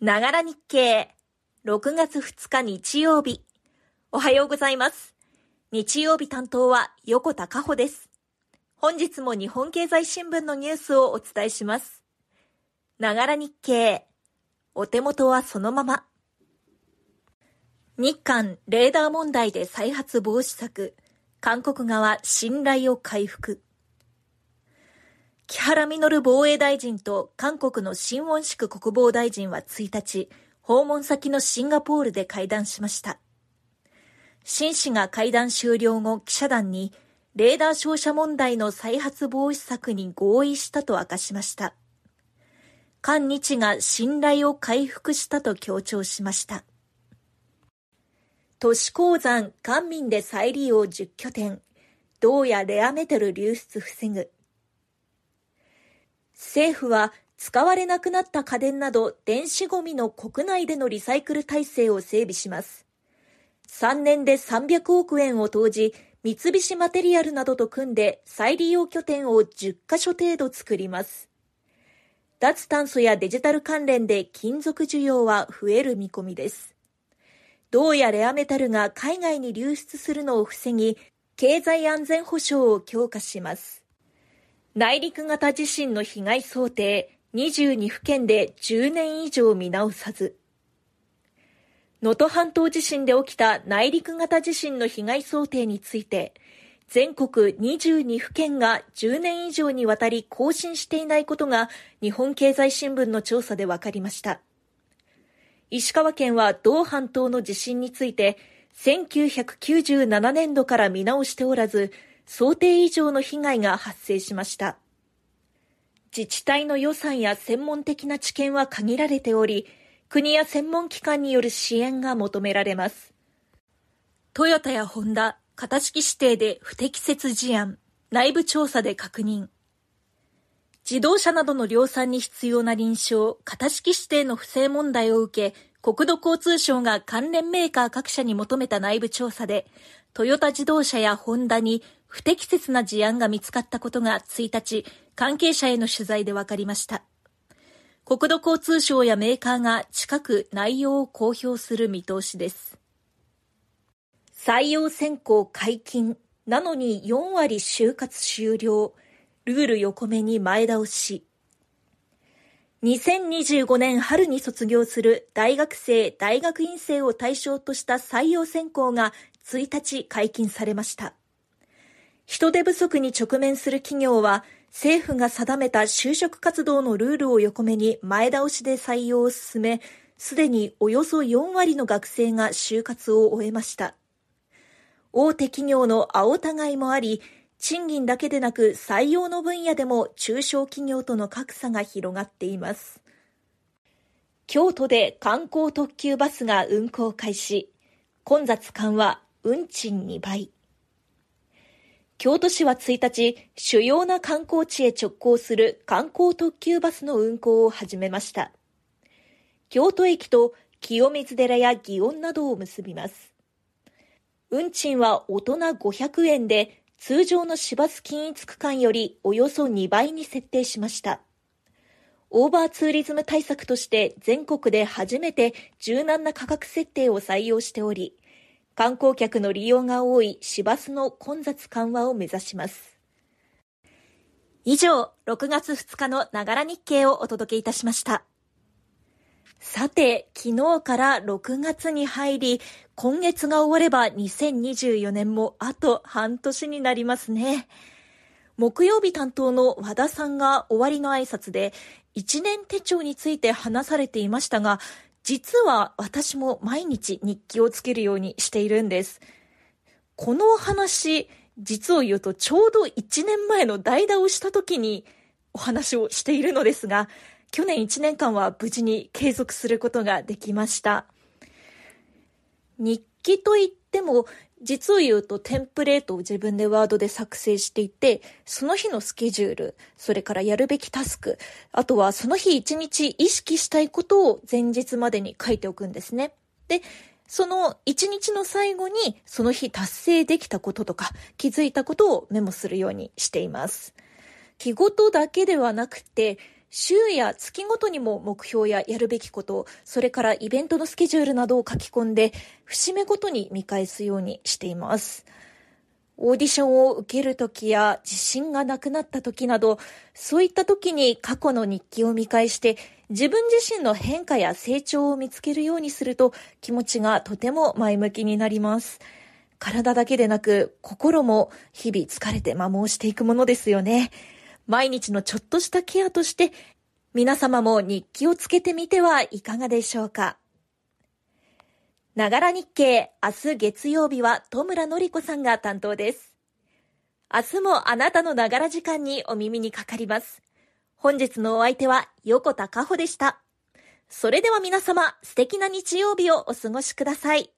ながら日経。6月2日日曜日。おはようございます。日曜日担当は横田加穂です。本日も日本経済新聞のニュースをお伝えします。ながら日経。お手元はそのまま。日韓レーダー問題で再発防止策。韓国側信頼を回復。木原稔防衛大臣と韓国の新ウォンシク国防大臣は1日、訪問先のシンガポールで会談しました。新氏が会談終了後、記者団に、レーダー照射問題の再発防止策に合意したと明かしました。韓日が信頼を回復したと強調しました。都市鉱山、官民で再利用10拠点、銅やレアメタル流出防ぐ。政府は使われなくなった家電など電子ゴミの国内でのリサイクル体制を整備します。3年で300億円を投じ、三菱マテリアルなどと組んで再利用拠点を10カ所程度作ります。脱炭素やデジタル関連で金属需要は増える見込みです。銅やレアメタルが海外に流出するのを防ぎ、経済安全保障を強化します。内陸型地震の被害想定22府県で10年以上見直さず。能登半島地震で起きた内陸型地震の被害想定について、全国22府県が10年以上にわたり更新していないことが日本経済新聞の調査で分かりました。石川県は同半島の地震について1997年度から見直しておらず、想定以上の被害が発生しました。自治体の予算や専門的な知見は限られており、国や専門機関による支援が求められます。トヨタやホンダ、型式指定で不適切事案、内部調査で確認。自動車などの量産に必要な臨床、型式指定の不正問題を受け、国土交通省が関連メーカー各社に求めた内部調査で、トヨタ自動車やホンダに不適切な事案が見つかったことが1日、関係者への取材で分かりました。国土交通省やメーカーが近く内容を公表する見通しです。採用選考解禁なのに4割就活終了。ルール横目に前倒し。2025年春に卒業する大学生、大学院生を対象とした採用選考が1日解禁されました。人手不足に直面する企業は、政府が定めた就職活動のルールを横目に前倒しで採用を進め、すでにおよそ4割の学生が就活を終えました。大手企業の青互いもあり、賃金だけでなく採用の分野でも中小企業との格差が広がっています。京都で観光特急バスが運行開始。混雑緩和、運賃2倍。京都市は1日、主要な観光地へ直行する観光特急バスの運行を始めました。京都駅と清水寺や祇園などを結びます。運賃は大人500円で、通常の市バス均一区間よりおよそ2倍に設定しました。オーバーツーリズム対策として全国で初めて柔軟な価格設定を採用しており、観光客の利用が多い市バスの混雑緩和を目指します。以上、6月2日のながら日経をお届けいたしました。さて、昨日から6月に入り、今月が終われば2024年もあと半年になりますね。木曜日担当の和田さんが終わりの挨拶で、一年手帳について話されていましたが、実は私も毎日日記をつけるようにしているんです。この話、実を言うとちょうど1年前の代打をした時にお話をしているのですが、去年1年間は無事に継続することができました。日記といっても実を言うとテンプレートを自分でワードで作成していて、その日のスケジュール、それからやるべきタスク、あとはその日一日意識したいことを前日までに書いておくんですね。で、その一日の最後にその日達成できたこととか気づいたことをメモするようにしています。日ごとだけではなくて、週や月ごとにも目標ややるべきこと、それからイベントのスケジュールなどを書き込んで、節目ごとに見返すようにしています。オーディションを受けるときや自信がなくなったときなど、そういったときに過去の日記を見返して、自分自身の変化や成長を見つけるようにすると気持ちがとても前向きになります。体だけでなく心も日々疲れて摩耗していくものですよね。毎日のちょっとしたケアとして皆様も日記をつけてみてはいかがでしょうか。ながら日経、明日月曜日は戸村のり子さんが担当です。明日もあなたのながら時間にお耳にかかります。本日のお相手は横田かほでした。それでは皆様、素敵な日曜日をお過ごしください。